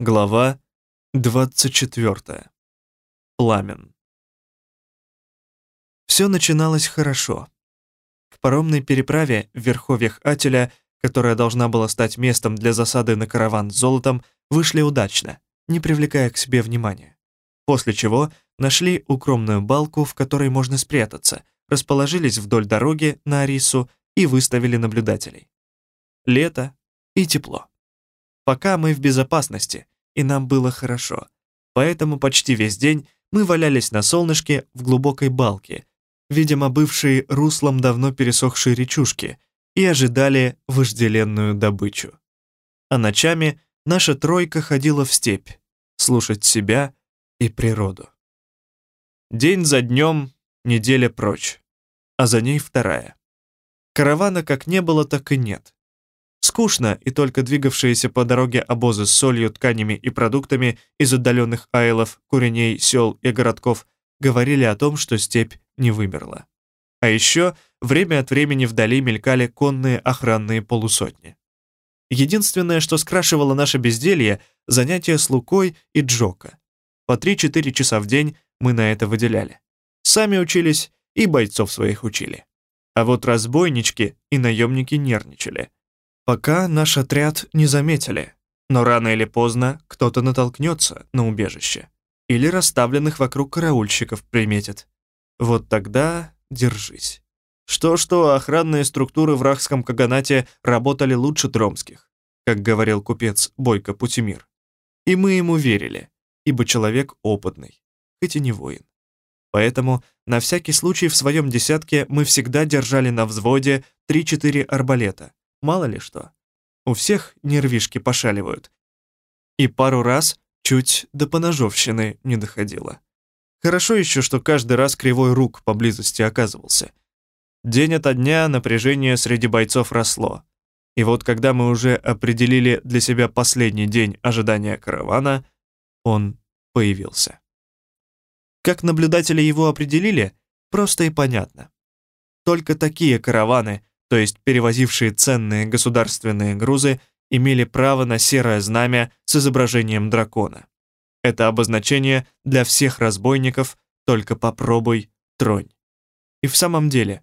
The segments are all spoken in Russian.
Глава 24. Пламен. Все начиналось хорошо. К паромной переправе в верховьях Ателя, которая должна была стать местом для засады на караван с золотом, вышли удачно, не привлекая к себе внимания. После чего нашли укромную балку, в которой можно спрятаться, расположились вдоль дороги на Арису и выставили наблюдателей. Лето и тепло. Пока мы в безопасности, и нам было хорошо. Поэтому почти весь день мы валялись на солнышке в глубокой балке, видимо, бывшей руслом давно пересохшей речушки, и ожидали вожделенную добычу. А ночами наша тройка ходила в степь, слушать себя и природу. День за днем, неделя прочь, а за ней вторая. Каравана как не было, так и нет. Скучно, и только двигавшиеся по дороге обозы с солью, тканями и продуктами из отдаленных айлов, куреней, сел и городков говорили о том, что степь не вымерла. А еще время от времени вдали мелькали конные охранные полусотни. Единственное, что скрашивало наше безделье — занятия с Лукой и Джока. По 3-4 часа в день мы на это выделяли. Сами учились и бойцов своих учили. А вот разбойнички и наемники нервничали — Пока наш отряд не заметили, но рано или поздно кто-то натолкнется на убежище или расставленных вокруг караульщиков приметит. Вот тогда держись. Что-что, охранные структуры в Рахском Каганате работали лучше тромских, как говорил купец Бойко Путимир. И мы ему верили, ибо человек опытный, хоть и не воин. Поэтому на всякий случай в своем десятке мы всегда держали на взводе 3-4 арбалета, Мало ли что. У всех нервишки пошаливают. И пару раз чуть до поножовщины не доходило. Хорошо еще, что каждый раз кривой рук поблизости оказывался. День ото дня напряжение среди бойцов росло. И вот когда мы уже определили для себя последний день ожидания каравана, он появился. Как наблюдатели его определили, просто и понятно. Только такие караваны то есть перевозившие ценные государственные грузы, имели право на серое знамя с изображением дракона. Это обозначение для всех разбойников, только попробуй, тронь. И в самом деле,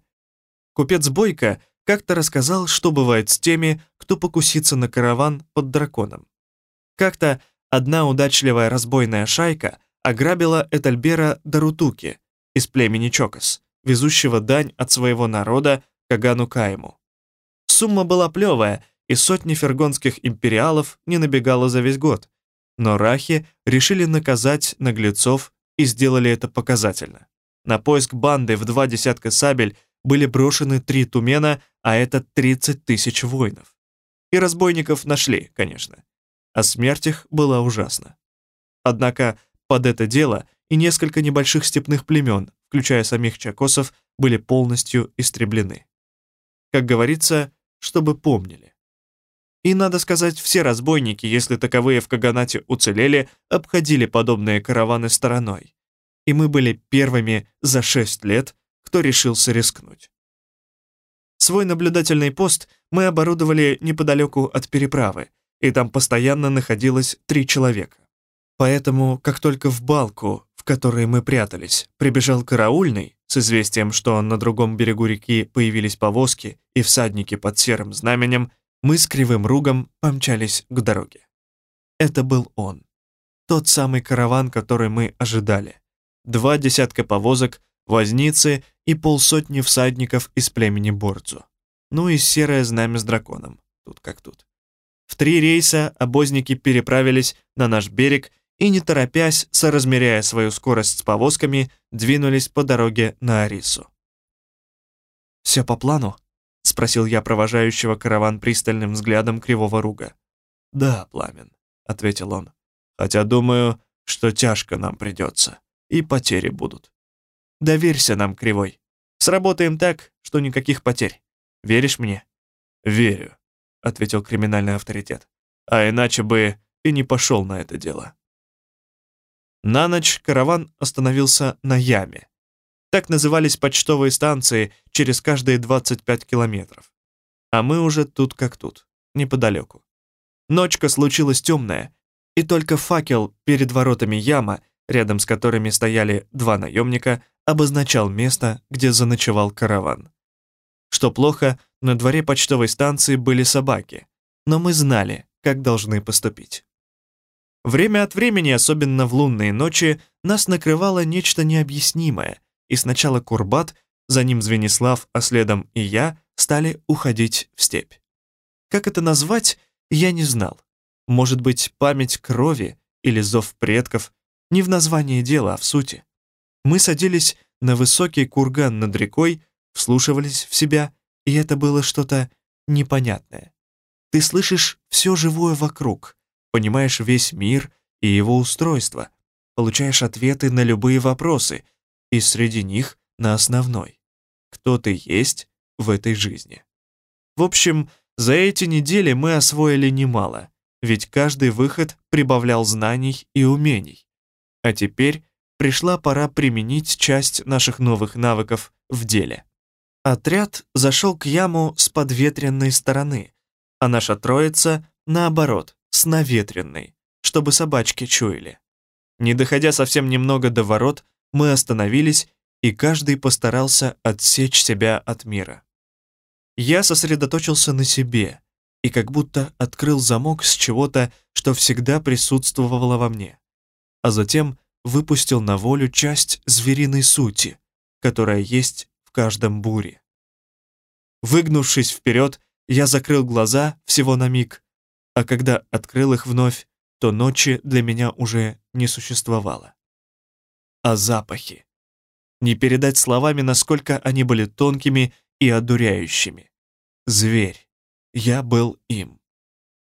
купец Бойко как-то рассказал, что бывает с теми, кто покусится на караван под драконом. Как-то одна удачливая разбойная шайка ограбила Этальбера Дарутуки из племени Чокос, везущего дань от своего народа Кагану Кайму. Сумма была плевая, и сотни фергонских империалов не набегало за весь год. Но рахи решили наказать наглецов и сделали это показательно. На поиск банды в два десятка сабель были брошены три тумена, а это 30 тысяч воинов. И разбойников нашли, конечно. А смерть их была ужасна. Однако под это дело и несколько небольших степных племен, включая самих чакосов, были полностью истреблены как говорится, чтобы помнили. И, надо сказать, все разбойники, если таковые в Каганате уцелели, обходили подобные караваны стороной. И мы были первыми за шесть лет, кто решился рискнуть. Свой наблюдательный пост мы оборудовали неподалеку от переправы, и там постоянно находилось три человека. Поэтому, как только в балку, в которой мы прятались, прибежал караульный, с известием, что на другом берегу реки появились повозки и всадники под серым знаменем, мы с кривым ругом помчались к дороге. Это был он. Тот самый караван, который мы ожидали. Два десятка повозок, возницы и полсотни всадников из племени Борцу. Ну и серое знамя с драконом. Тут как тут. В три рейса обозники переправились на наш берег и, не торопясь, соразмеряя свою скорость с повозками, двинулись по дороге на Арису. «Все по плану?» — спросил я провожающего караван пристальным взглядом кривого руга. «Да, Пламен», — ответил он, «хотя думаю, что тяжко нам придется, и потери будут. Доверься нам, Кривой. Сработаем так, что никаких потерь. Веришь мне?» «Верю», — ответил криминальный авторитет. «А иначе бы и не пошел на это дело». На ночь караван остановился на яме. Так назывались почтовые станции через каждые 25 километров. А мы уже тут как тут, неподалеку. Ночка случилась темная, и только факел перед воротами яма, рядом с которыми стояли два наемника, обозначал место, где заночевал караван. Что плохо, на дворе почтовой станции были собаки, но мы знали, как должны поступить. Время от времени, особенно в лунные ночи, нас накрывало нечто необъяснимое, и сначала Курбат, за ним Звенислав, а следом и я стали уходить в степь. Как это назвать, я не знал. Может быть, память крови или зов предков, не в названии дела, а в сути. Мы садились на высокий курган над рекой, вслушивались в себя, и это было что-то непонятное. Ты слышишь все живое вокруг, понимаешь весь мир и его устройство, получаешь ответы на любые вопросы, и среди них на основной. Кто ты есть в этой жизни? В общем, за эти недели мы освоили немало, ведь каждый выход прибавлял знаний и умений. А теперь пришла пора применить часть наших новых навыков в деле. Отряд зашел к яму с подветренной стороны, а наша троица, наоборот, с наветренной, чтобы собачки чуяли. Не доходя совсем немного до ворот, мы остановились, и каждый постарался отсечь себя от мира. Я сосредоточился на себе и как будто открыл замок с чего-то, что всегда присутствовало во мне, а затем выпустил на волю часть звериной сути, которая есть в каждом буре. Выгнувшись вперед, я закрыл глаза всего на миг, а когда открыл их вновь, то ночи для меня уже не существовало. А запахи. Не передать словами, насколько они были тонкими и одуряющими. Зверь. Я был им.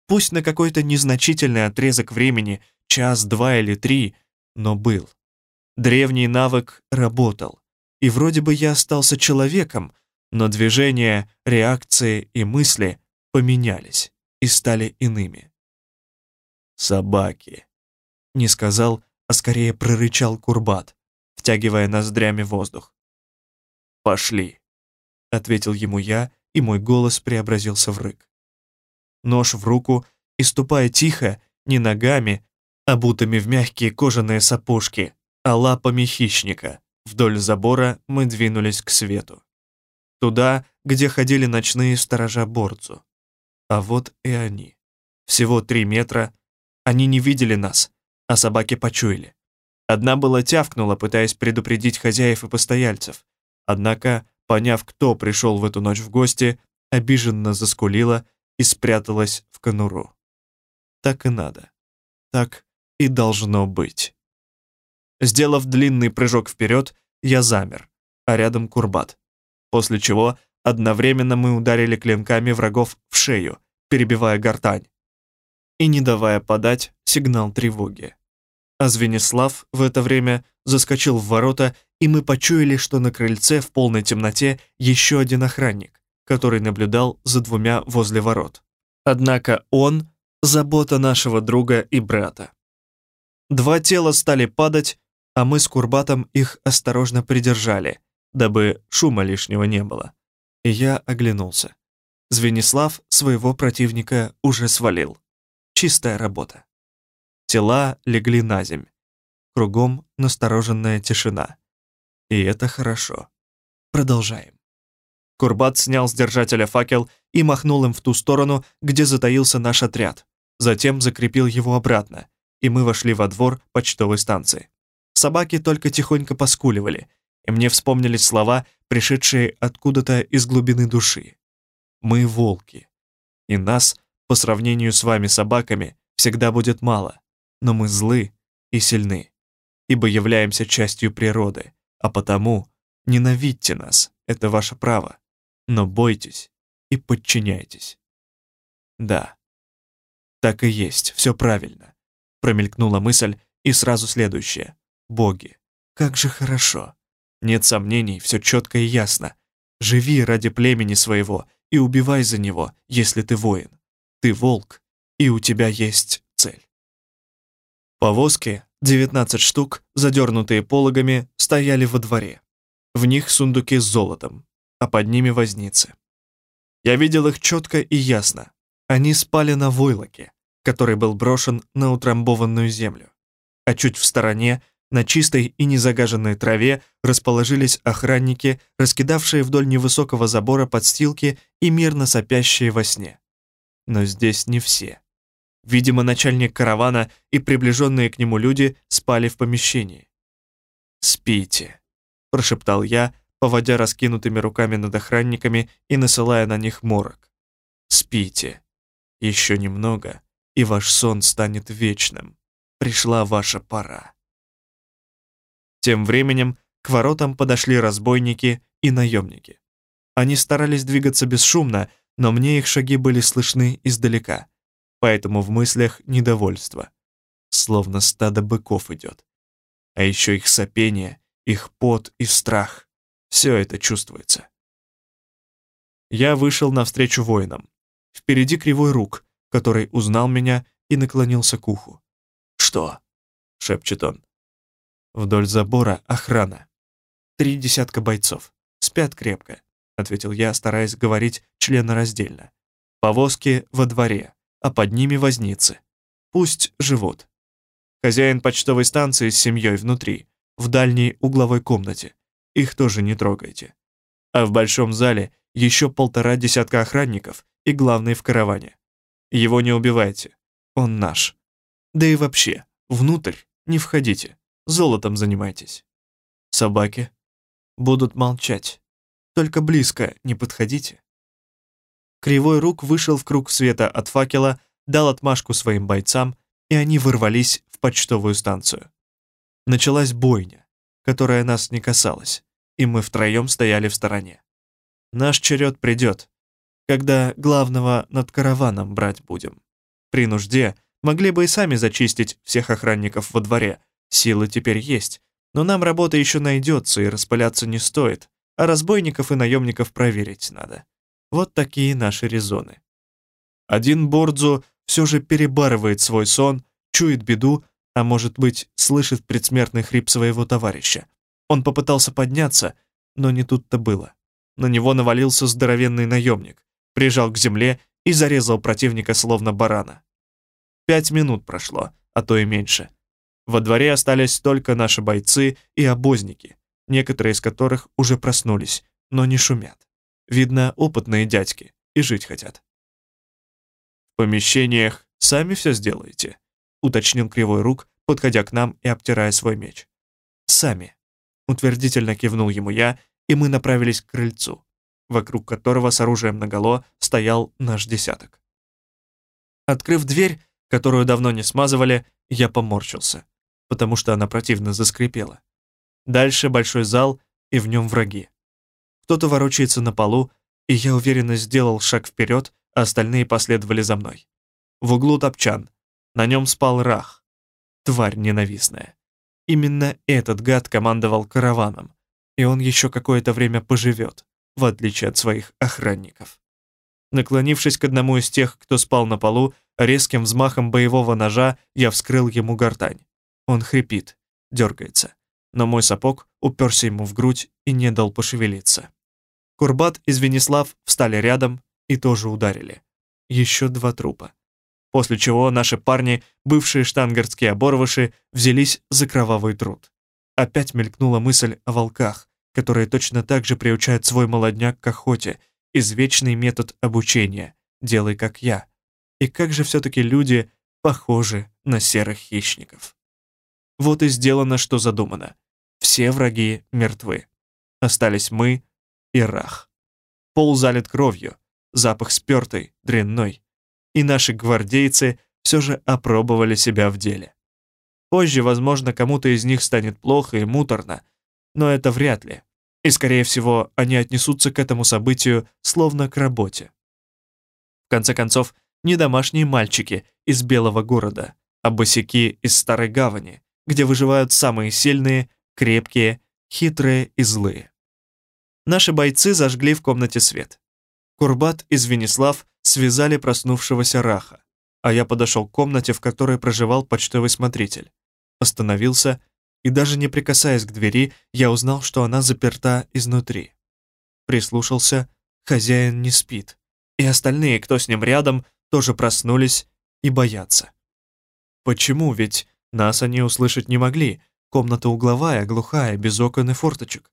Пусть на какой-то незначительный отрезок времени, час, два или три, но был. Древний навык работал. И вроде бы я остался человеком, но движения, реакции и мысли поменялись и стали иными. «Собаки», — не сказал, а скорее прорычал Курбат, втягивая ноздрями воздух. «Пошли», — ответил ему я, и мой голос преобразился в рык. Нож в руку и ступая тихо, не ногами, обутыми в мягкие кожаные сапожки, а лапами хищника, вдоль забора мы двинулись к свету. Туда, где ходили ночные сторожа Борцу. А вот и они. Всего три метра. Они не видели нас, а собаки почуяли. Одна была тявкнула, пытаясь предупредить хозяев и постояльцев. Однако, поняв, кто пришел в эту ночь в гости, обиженно заскулила и спряталась в конуру. Так и надо. Так и должно быть. Сделав длинный прыжок вперед, я замер, а рядом Курбат после чего одновременно мы ударили клинками врагов в шею, перебивая гортань и не давая подать сигнал тревоги. А Звенислав в это время заскочил в ворота, и мы почуяли, что на крыльце в полной темноте еще один охранник, который наблюдал за двумя возле ворот. Однако он — забота нашего друга и брата. Два тела стали падать, а мы с Курбатом их осторожно придержали — дабы шума лишнего не было. И я оглянулся. Звенислав своего противника уже свалил. Чистая работа. Тела легли на земь. Кругом настороженная тишина. И это хорошо. Продолжаем. Курбат снял с держателя факел и махнул им в ту сторону, где затаился наш отряд. Затем закрепил его обратно, и мы вошли во двор почтовой станции. Собаки только тихонько поскуливали, и мне вспомнились слова, пришедшие откуда-то из глубины души. «Мы волки, и нас, по сравнению с вами собаками, всегда будет мало, но мы злы и сильны, ибо являемся частью природы, а потому ненавидьте нас, это ваше право, но бойтесь и подчиняйтесь». Да, так и есть, все правильно, промелькнула мысль, и сразу следующее. Боги, как же хорошо. Нет сомнений, все четко и ясно. Живи ради племени своего и убивай за него, если ты воин. Ты волк, и у тебя есть цель. Повозки, 19 штук, задернутые пологами, стояли во дворе. В них сундуки с золотом, а под ними возницы. Я видел их четко и ясно. Они спали на войлоке, который был брошен на утрамбованную землю. А чуть в стороне, на чистой и незагаженной траве, расположились охранники, раскидавшие вдоль невысокого забора подстилки и мирно сопящие во сне. Но здесь не все. Видимо, начальник каравана и приближенные к нему люди спали в помещении. «Спите», — прошептал я, поводя раскинутыми руками над охранниками и насылая на них морок. «Спите. Еще немного, и ваш сон станет вечным. Пришла ваша пора». Тем временем к воротам подошли разбойники и наемники. Они старались двигаться бесшумно, но мне их шаги были слышны издалека, поэтому в мыслях недовольство. Словно стадо быков идет. А еще их сопение, их пот и страх. Все это чувствуется. Я вышел навстречу воинам. Впереди кривой рук, который узнал меня и наклонился к уху. «Что?» — шепчет он. «Вдоль забора охрана. Три десятка бойцов. Спят крепко», — ответил я, стараясь говорить членораздельно. «Повозки во дворе, а под ними возницы. Пусть живут. Хозяин почтовой станции с семьей внутри, в дальней угловой комнате. Их тоже не трогайте. А в большом зале еще полтора десятка охранников и главный в караване. Его не убивайте, он наш. Да и вообще, внутрь не входите, золотом занимайтесь. Собаки будут молчать, только близко не подходите. Кривой рук вышел в круг света от факела, дал отмашку своим бойцам, и они ворвались в почтовую станцию. Началась бойня которая нас не касалась, и мы втроем стояли в стороне. Наш черед придет, когда главного над караваном брать будем. При нужде могли бы и сами зачистить всех охранников во дворе, силы теперь есть, но нам работа еще найдется и распыляться не стоит, а разбойников и наемников проверить надо. Вот такие наши резоны. Один Бордзу все же перебарывает свой сон, чует беду а может быть, слышит предсмертный хрип своего товарища. Он попытался подняться, но не тут-то было. На него навалился здоровенный наемник, прижал к земле и зарезал противника словно барана. Пять минут прошло, а то и меньше. Во дворе остались только наши бойцы и обозники, некоторые из которых уже проснулись, но не шумят. Видно, опытные дядьки и жить хотят. В помещениях сами все сделаете уточнил Кривой Рук, подходя к нам и обтирая свой меч. «Сами», — утвердительно кивнул ему я, и мы направились к крыльцу, вокруг которого с оружием наголо стоял наш десяток. Открыв дверь, которую давно не смазывали, я поморщился, потому что она противно заскрипела. Дальше большой зал, и в нем враги. Кто-то ворочается на полу, и я уверенно сделал шаг вперед, а остальные последовали за мной. В углу топчан, на нем спал Рах. Тварь ненавистная. Именно этот гад командовал караваном, и он еще какое-то время поживет, в отличие от своих охранников. Наклонившись к одному из тех, кто спал на полу, резким взмахом боевого ножа я вскрыл ему гортань. Он хрипит, дергается, но мой сапог уперся ему в грудь и не дал пошевелиться. Курбат и Звенислав встали рядом и тоже ударили. Еще два трупа после чего наши парни, бывшие штангардские оборвыши, взялись за кровавый труд. Опять мелькнула мысль о волках, которые точно так же приучают свой молодняк к охоте, извечный метод обучения «делай как я». И как же все-таки люди похожи на серых хищников. Вот и сделано, что задумано. Все враги мертвы. Остались мы и Рах. Пол залит кровью, запах спертый, дрянной и наши гвардейцы все же опробовали себя в деле. Позже, возможно, кому-то из них станет плохо и муторно, но это вряд ли. И, скорее всего, они отнесутся к этому событию словно к работе. В конце концов, не домашние мальчики из Белого города, а босяки из Старой Гавани, где выживают самые сильные, крепкие, хитрые и злые. Наши бойцы зажгли в комнате свет. Курбат и Звенислав связали проснувшегося Раха, а я подошел к комнате, в которой проживал почтовый смотритель. Остановился, и даже не прикасаясь к двери, я узнал, что она заперта изнутри. Прислушался, хозяин не спит, и остальные, кто с ним рядом, тоже проснулись и бояться. Почему? Ведь нас они услышать не могли. Комната угловая, глухая, без окон и форточек.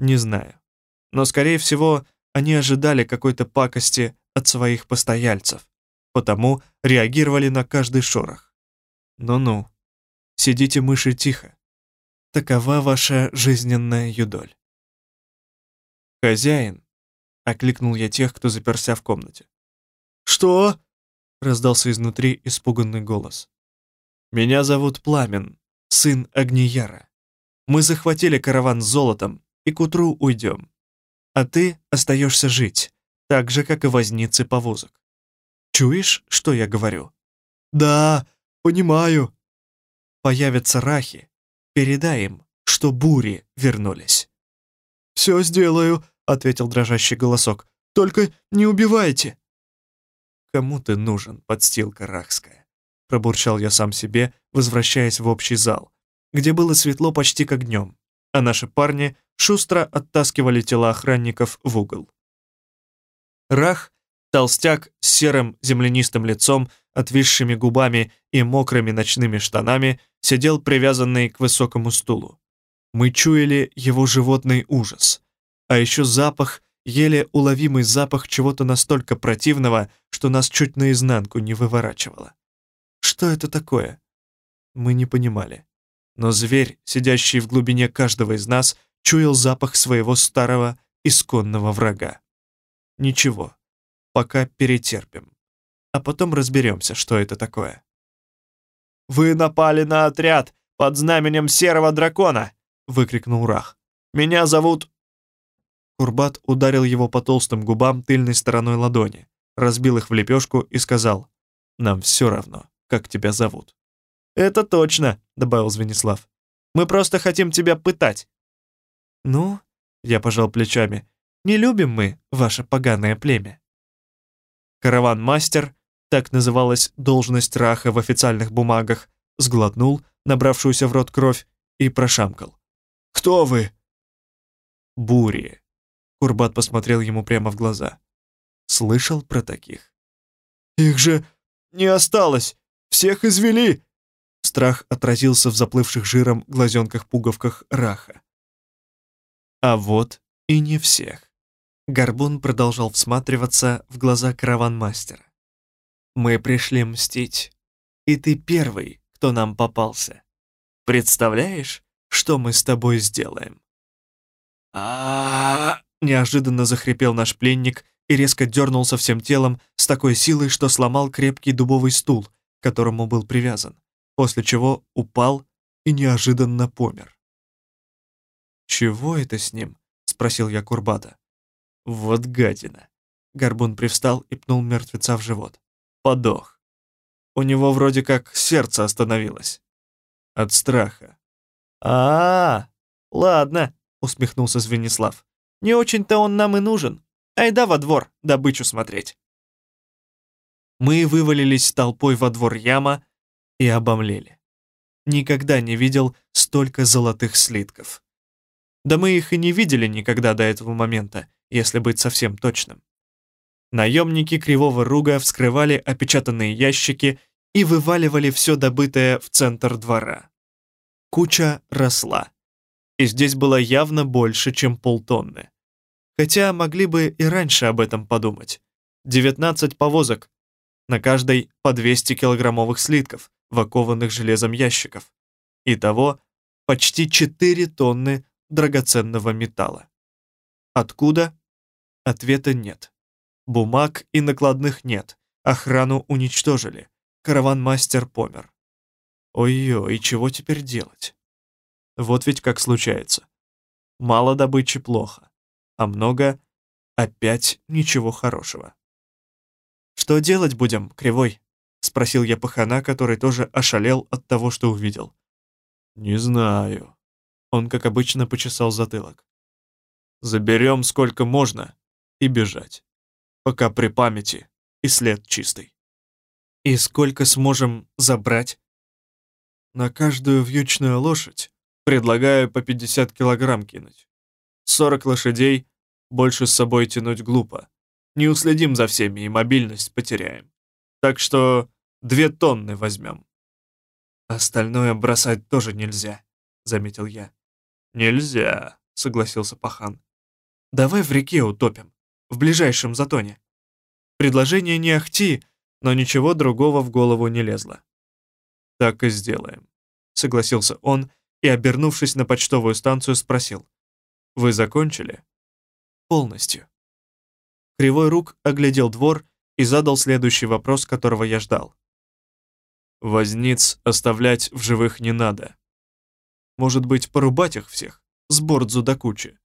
Не знаю. Но, скорее всего, они ожидали какой-то пакости от своих постояльцев, потому реагировали на каждый шорох. Ну-ну, сидите мыши тихо. Такова ваша жизненная юдоль. «Хозяин!» — окликнул я тех, кто заперся в комнате. «Что?» — раздался изнутри испуганный голос. «Меня зовут Пламен, сын Огнияра. Мы захватили караван с золотом и к утру уйдем. А ты остаешься жить, так же, как и возницы повозок. Чуешь, что я говорю?» «Да, понимаю». «Появятся рахи. Передай им, что бури вернулись». «Все сделаю», — ответил дрожащий голосок. «Только не убивайте». «Кому ты нужен, подстилка рахская?» Пробурчал я сам себе, возвращаясь в общий зал, где было светло почти как днем, а наши парни шустро оттаскивали тела охранников в угол. Рах, толстяк с серым землянистым лицом, отвисшими губами и мокрыми ночными штанами, сидел привязанный к высокому стулу. Мы чуяли его животный ужас. А еще запах, еле уловимый запах чего-то настолько противного, что нас чуть наизнанку не выворачивало. Что это такое? Мы не понимали. Но зверь, сидящий в глубине каждого из нас, чуял запах своего старого исконного врага. Ничего, пока перетерпим. А потом разберемся, что это такое. «Вы напали на отряд под знаменем Серого Дракона!» — выкрикнул Рах. «Меня зовут...» Курбат ударил его по толстым губам тыльной стороной ладони, разбил их в лепешку и сказал, «Нам все равно, как тебя зовут». «Это точно», — добавил Звенислав. «Мы просто хотим тебя пытать». «Ну?» — я пожал плечами. «Не любим мы ваше поганое племя». Караван-мастер, так называлась должность Раха в официальных бумагах, сглотнул набравшуюся в рот кровь и прошамкал. «Кто вы?» «Бури». Курбат посмотрел ему прямо в глаза. «Слышал про таких?» «Их же не осталось! Всех извели!» Страх отразился в заплывших жиром глазенках-пуговках Раха. А вот и не всех. Горбун продолжал всматриваться в глаза караван-мастера. «Мы пришли мстить, и ты первый, кто нам попался. Представляешь, что мы с тобой сделаем?» а неожиданно захрипел наш пленник и резко дернулся всем телом с такой силой, что сломал крепкий дубовый стул, к которому был привязан, после чего упал и неожиданно помер. «Чего это с ним?» — спросил я Курбата. «Вот гадина!» Горбун привстал и пнул мертвеца в живот. «Подох. У него вроде как сердце остановилось. От страха. а, -а, -а ладно», — усмехнулся Звенислав. «Не очень-то он нам и нужен. Айда во двор добычу смотреть». Мы вывалились толпой во двор яма и обомлели. Никогда не видел столько золотых слитков. Да мы их и не видели никогда до этого момента, если быть совсем точным. Наемники Кривого Руга вскрывали опечатанные ящики и вываливали все добытое в центр двора. Куча росла. И здесь было явно больше, чем полтонны. Хотя могли бы и раньше об этом подумать. 19 повозок, на каждой по 200 килограммовых слитков, в железом ящиков. Итого почти 4 тонны драгоценного металла. Откуда? Ответа нет. Бумаг и накладных нет. Охрану уничтожили. Караван-мастер помер. Ой-ой, и чего теперь делать? Вот ведь как случается. Мало добычи плохо, а много опять ничего хорошего. «Что делать будем, Кривой?» — спросил я пахана, который тоже ошалел от того, что увидел. «Не знаю», он, как обычно, почесал затылок. «Заберем сколько можно и бежать, пока при памяти и след чистый». «И сколько сможем забрать?» «На каждую вьючную лошадь предлагаю по 50 килограмм кинуть. 40 лошадей больше с собой тянуть глупо. Не уследим за всеми и мобильность потеряем. Так что две тонны возьмем». «Остальное бросать тоже нельзя», — заметил я. «Нельзя», — согласился Пахан. «Давай в реке утопим, в ближайшем затоне». Предложение не ахти, но ничего другого в голову не лезло. «Так и сделаем», — согласился он и, обернувшись на почтовую станцию, спросил. «Вы закончили?» «Полностью». Кривой рук оглядел двор и задал следующий вопрос, которого я ждал. «Возниц оставлять в живых не надо. Может быть, порубать их всех? С бордзу до кучи?»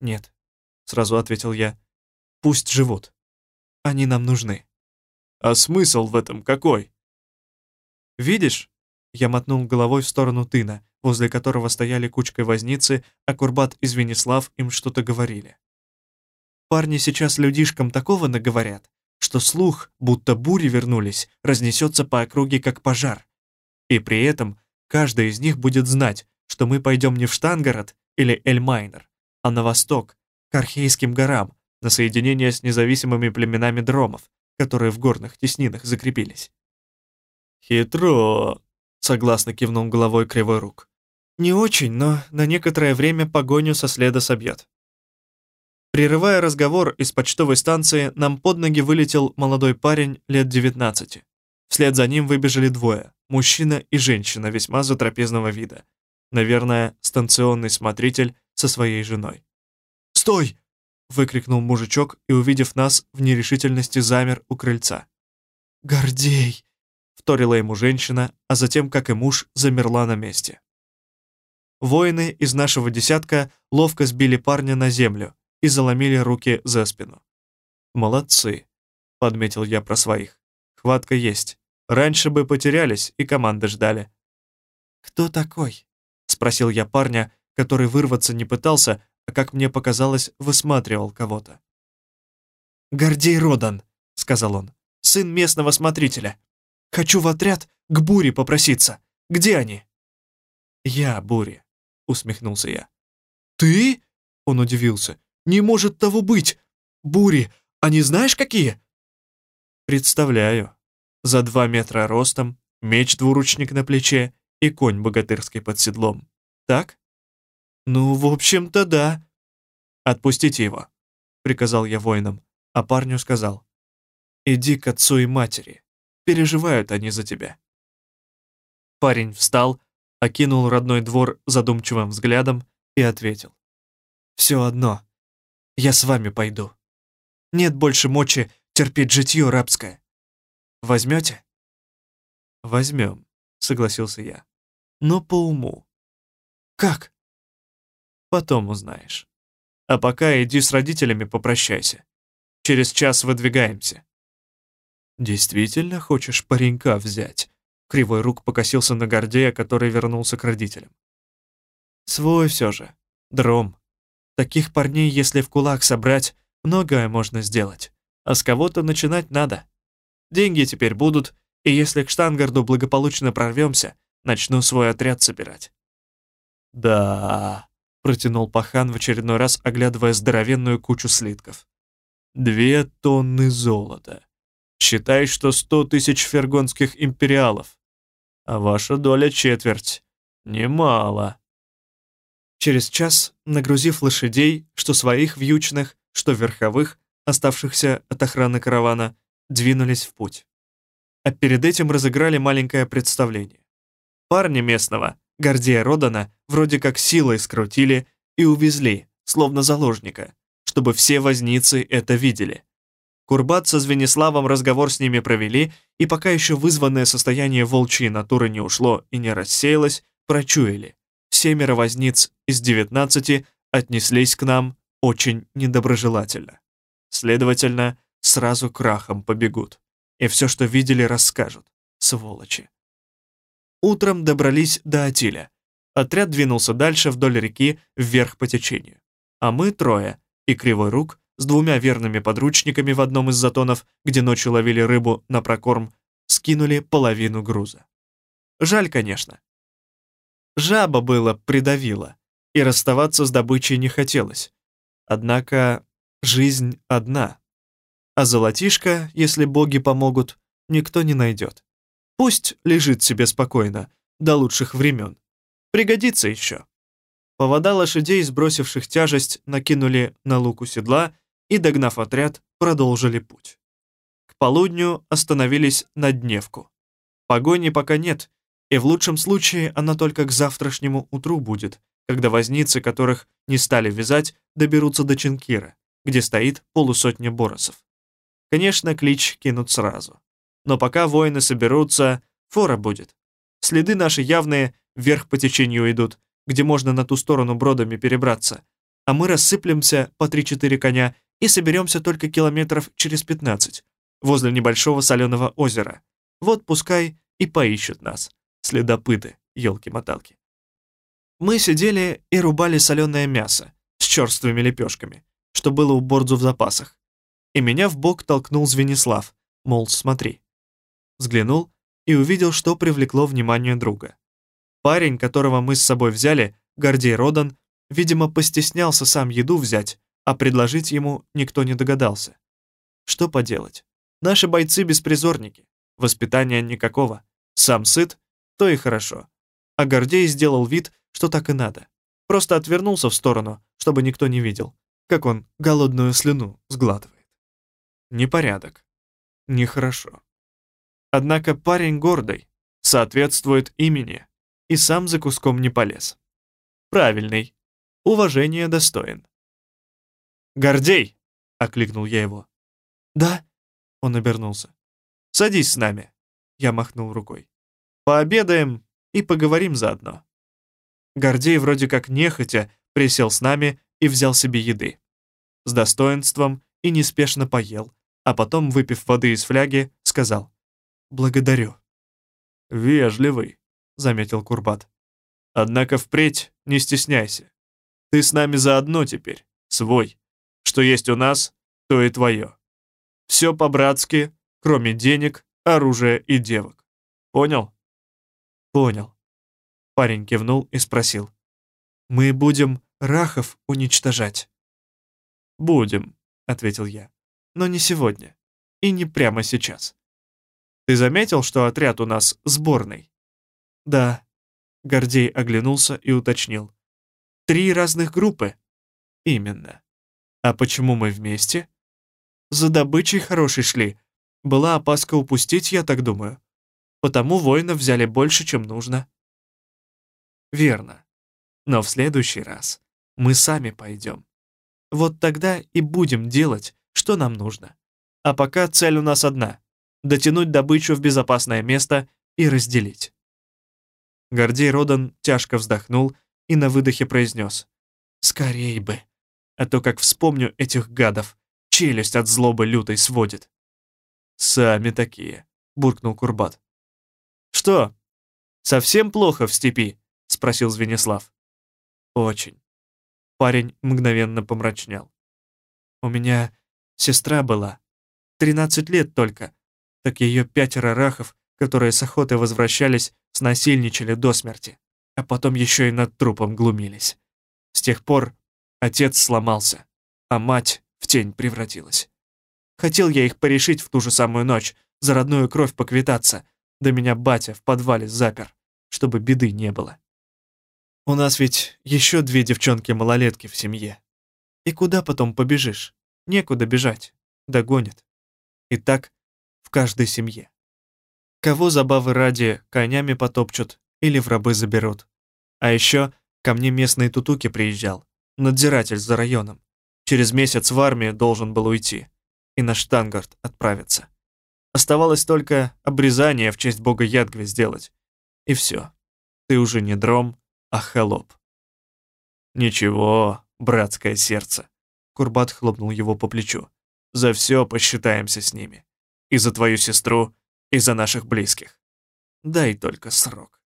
«Нет», — сразу ответил я. «Пусть живут. Они нам нужны». «А смысл в этом какой?» «Видишь?» Я мотнул головой в сторону тына, возле которого стояли кучкой возницы, а Курбат и Звенислав им что-то говорили. Парни сейчас людишкам такого наговорят, что слух, будто бури вернулись, разнесется по округе как пожар. И при этом каждый из них будет знать, что мы пойдем не в Штангород или Эльмайнер, а на восток, к Архейским горам, на соединение с независимыми племенами дромов, которые в горных теснинах закрепились. «Хитро», — согласно кивнул головой Кривой Рук. «Не очень, но на некоторое время погоню со следа собьет». Прерывая разговор из почтовой станции, нам под ноги вылетел молодой парень лет 19. Вслед за ним выбежали двое, мужчина и женщина весьма затрапезного вида. Наверное, станционный смотритель со своей женой. «Стой!» — выкрикнул мужичок и, увидев нас, в нерешительности замер у крыльца. «Гордей!» — вторила ему женщина, а затем, как и муж, замерла на месте. Воины из нашего десятка ловко сбили парня на землю, и заломили руки за спину. «Молодцы», — подметил я про своих. «Хватка есть. Раньше бы потерялись и команды ждали». «Кто такой?» — спросил я парня, который вырваться не пытался, а, как мне показалось, высматривал кого-то. «Гордей Родан», — сказал он, — «сын местного смотрителя. Хочу в отряд к Буре попроситься. Где они?» «Я Буре», — усмехнулся я. «Ты?» — он удивился. Не может того быть! Бури, они знаешь какие?» «Представляю. За два метра ростом, меч-двуручник на плече и конь богатырский под седлом. Так?» «Ну, в общем-то, да». «Отпустите его», — приказал я воинам, а парню сказал. «Иди к отцу и матери. Переживают они за тебя». Парень встал, окинул родной двор задумчивым взглядом и ответил. «Все одно. Я с вами пойду. Нет больше мочи терпеть житье рабское. Возьмете? Возьмем, согласился я. Но по уму. Как? Потом узнаешь. А пока иди с родителями попрощайся. Через час выдвигаемся. Действительно хочешь паренька взять? Кривой рук покосился на Гордея, который вернулся к родителям. Свой все же. Дром. Таких парней, если в кулак собрать, многое можно сделать. А с кого-то начинать надо. Деньги теперь будут, и если к Штангарду благополучно прорвемся, начну свой отряд собирать. «Да», — протянул Пахан в очередной раз, оглядывая здоровенную кучу слитков. «Две тонны золота. Считай, что сто тысяч фергонских империалов. А ваша доля четверть. Немало». Через час, нагрузив лошадей, что своих вьючных, что верховых, оставшихся от охраны каравана, двинулись в путь. А перед этим разыграли маленькое представление. Парня местного, Гордея Родана, вроде как силой скрутили и увезли, словно заложника, чтобы все возницы это видели. Курбат со Звениславом разговор с ними провели, и пока еще вызванное состояние волчьей натуры не ушло и не рассеялось, прочуяли семеро возниц из девятнадцати отнеслись к нам очень недоброжелательно. Следовательно, сразу крахом побегут. И все, что видели, расскажут. Сволочи. Утром добрались до Атиля. Отряд двинулся дальше вдоль реки вверх по течению. А мы трое и Кривой Рук с двумя верными подручниками в одном из затонов, где ночью ловили рыбу на прокорм, скинули половину груза. Жаль, конечно. Жаба было придавила, и расставаться с добычей не хотелось. Однако жизнь одна. А золотишко, если боги помогут, никто не найдет. Пусть лежит себе спокойно, до лучших времен. Пригодится еще. Повода лошадей, сбросивших тяжесть, накинули на луку седла и, догнав отряд, продолжили путь. К полудню остановились на Дневку. Погони пока нет, и в лучшем случае она только к завтрашнему утру будет, когда возницы, которых не стали вязать, доберутся до Ченкира, где стоит полусотня боросов. Конечно, клич кинут сразу. Но пока воины соберутся, фора будет. Следы наши явные вверх по течению идут, где можно на ту сторону бродами перебраться, а мы рассыплемся по 3-4 коня и соберемся только километров через 15, возле небольшого соленого озера. Вот пускай и поищут нас, следопыты, елки-моталки. Мы сидели и рубали соленое мясо с черствыми лепешками, что было у Бордзу в запасах. И меня в бок толкнул Звенислав, мол, смотри. Взглянул и увидел, что привлекло внимание друга. Парень, которого мы с собой взяли, Гордей Родан, видимо, постеснялся сам еду взять, а предложить ему никто не догадался. Что поделать? Наши бойцы беспризорники, воспитания никакого. Сам сыт, то и хорошо. А Гордей сделал вид, что так и надо. Просто отвернулся в сторону, чтобы никто не видел, как он голодную слюну сглатывает. Непорядок. Нехорошо. Однако парень гордый, соответствует имени, и сам за куском не полез. Правильный. Уважение достоин. «Гордей!» — окликнул я его. «Да?» — он обернулся. «Садись с нами!» — я махнул рукой. «Пообедаем и поговорим заодно». Гордей вроде как нехотя присел с нами и взял себе еды. С достоинством и неспешно поел, а потом, выпив воды из фляги, сказал «Благодарю». «Вежливый», заметил Курбат. Однако впредь не стесняйся. Ты с нами заодно теперь, свой. Что есть у нас, то и твое. Все по-братски, кроме денег, оружия и девок. Понял? Понял. Парень кивнул и спросил. Мы будем рахов уничтожать? Будем, ответил я. Но не сегодня. И не прямо сейчас. Ты заметил, что отряд у нас сборный? «Да». Гордей оглянулся и уточнил. «Три разных группы?» «Именно. А почему мы вместе?» «За добычей хорошей шли. Была опаска упустить, я так думаю. Потому воинов взяли больше, чем нужно». «Верно. Но в следующий раз мы сами пойдем. Вот тогда и будем делать, что нам нужно. А пока цель у нас одна — дотянуть добычу в безопасное место и разделить». Гордей Родан тяжко вздохнул и на выдохе произнес. «Скорей бы, а то, как вспомню этих гадов, челюсть от злобы лютой сводит». «Сами такие», — буркнул Курбат. «Что, совсем плохо в степи?» — спросил Звенислав. «Очень». Парень мгновенно помрачнел. «У меня сестра была, тринадцать лет только, так ее пятеро рахов, которые с охоты возвращались, снасильничали до смерти, а потом еще и над трупом глумились. С тех пор отец сломался, а мать в тень превратилась. Хотел я их порешить в ту же самую ночь, за родную кровь поквитаться, да меня батя в подвале запер, чтобы беды не было. У нас ведь еще две девчонки-малолетки в семье. И куда потом побежишь? Некуда бежать. Догонят. И так в каждой семье. Кого забавы ради конями потопчут или в рабы заберут. А еще ко мне местный тутуки приезжал, надзиратель за районом. Через месяц в армию должен был уйти и на штангарт отправиться. Оставалось только обрезание в честь бога Ядгве сделать. И все. Ты уже не дром, а холоп. Ничего, братское сердце. Курбат хлопнул его по плечу. За все посчитаемся с ними. И за твою сестру, и за наших близких. Дай только срок.